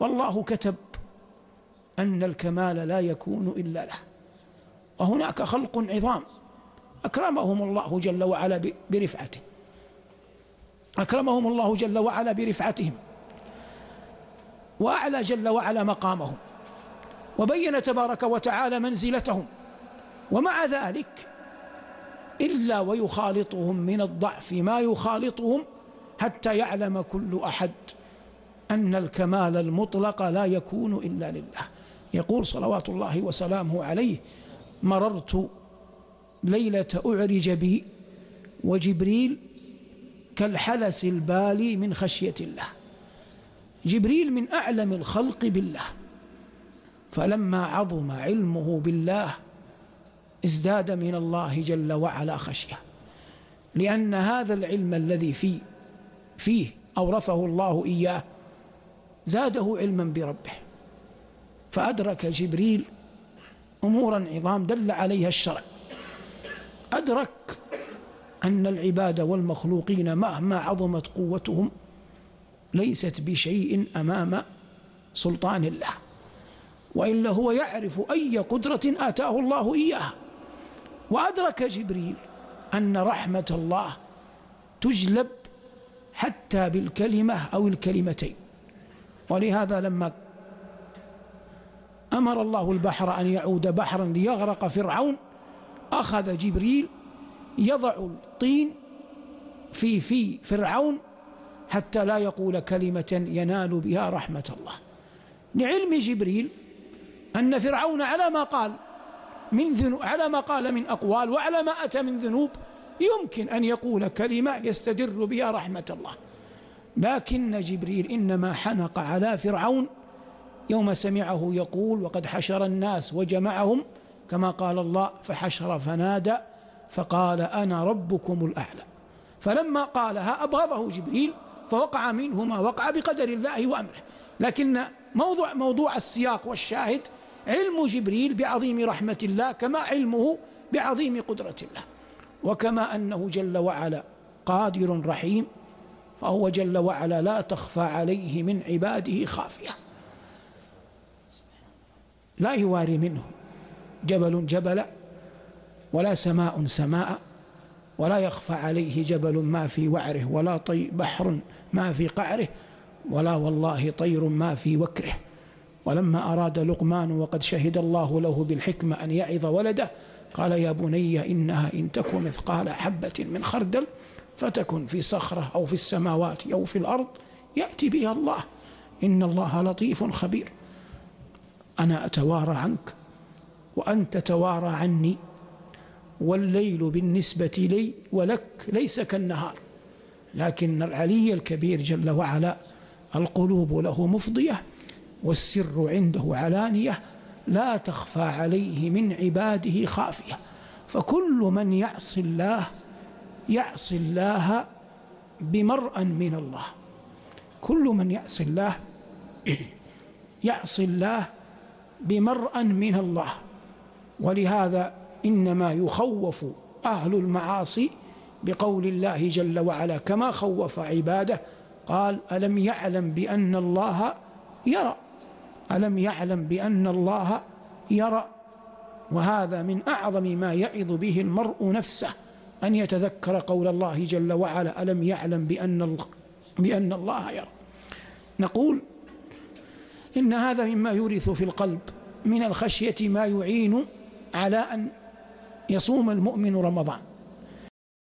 والله كتب أن الكمال لا يكون إلا له. وهناك خلق عظام. أكرمهم الله جل وعلا برفعته. أكرمهم الله جل وعلا برفعتهم. وأعلى جل وعلا مقامهم. وبين تبارك وتعالى منزلتهم. ومع ذلك إلا ويخالطهم من الضعف ما يخالطهم حتى يعلم كل أحد. أن الكمال المطلق لا يكون إلا لله. يقول صلوات الله وسلامه عليه مررت ليلة أعرج بي وجبريل كالحلس البالي من خشية الله. جبريل من أعلم الخلق بالله. فلما عظم علمه بالله ازداد من الله جل وعلا خشية. لأن هذا العلم الذي فيه فيه أورثه الله إياه زاده علما بربه. فأدرك جبريل أمورا عظام دل عليها الشرع. أدرك أن العباد والمخلوقين مهما عظمت قوتهم ليست بشيء أمام سلطان الله. وإلا هو يعرف أي قدرة آتاه الله إياها. وأدرك جبريل أن رحمة الله تجلب حتى بالكلمة أو الكلمتين. ولهذا لما أمر الله البحر أن يعود بحرا ليغرق فرعون أخذ جبريل يضع الطين في في فرعون حتى لا يقول كلمة ينال بها رحمة الله. لعلم جبريل أن فرعون على ما قال من ذنوب على ما قال من أقوال وعلى ما أتى من ذنوب يمكن أن يقول كلمة يستدر بها رحمة الله. لكن جبريل إنما حنق على فرعون يوم سمعه يقول وقد حشر الناس وجمعهم كما قال الله فحشر فنادى فقال أنا ربكم الأعلى. فلما قالها أبغضه جبريل فوقع منه ما وقع بقدر الله وأمره. لكن موضوع موضوع السياق والشاهد علم جبريل بعظيم رحمة الله كما علمه بعظيم قدرة الله. وكما أنه جل وعلا قادر رحيم فهو جل وعلا لا تخفى عليه من عباده خافية. لا يواري منه. جبل جبلا ولا سماء سماء ولا يخفى عليه جبل ما في وعره ولا طي بحر ما في قعره ولا والله طير ما في وكره. ولما أراد لقمان وقد شهد الله له بالحكمة أن يعظ ولده قال يا بني إنها إن تكن مثقال حبة من خردل فتكن في صخرة أو في السماوات أو في الأرض يأتي بها الله. إن الله لطيف خبير. أنا أتوارى عنك وأنت توارى عني. والليل بالنسبة لي ولك ليس كالنهار. لكن العلي الكبير جل وعلا القلوب له مفضية والسر عنده علانية لا تخفى عليه من عباده خافية. فكل من يعصي الله يعصي الله بمرأ من الله. كل من يعصي الله يعصي الله بمرأ من الله. ولهذا إنما يخوف أهل المعاصي بقول الله جل وعلا كما خوف عباده. قال ألم يعلم بأن الله يرى؟ ألم يعلم بأن الله يرى؟ وهذا من أعظم ما يعظ به المرء نفسه. أن يتذكر قول الله جل وعلا ألم يعلم بأن بأن الله يرى. نقول إن هذا مما يورث في القلب من الخشية ما يعين على أن يصوم المؤمن رمضان.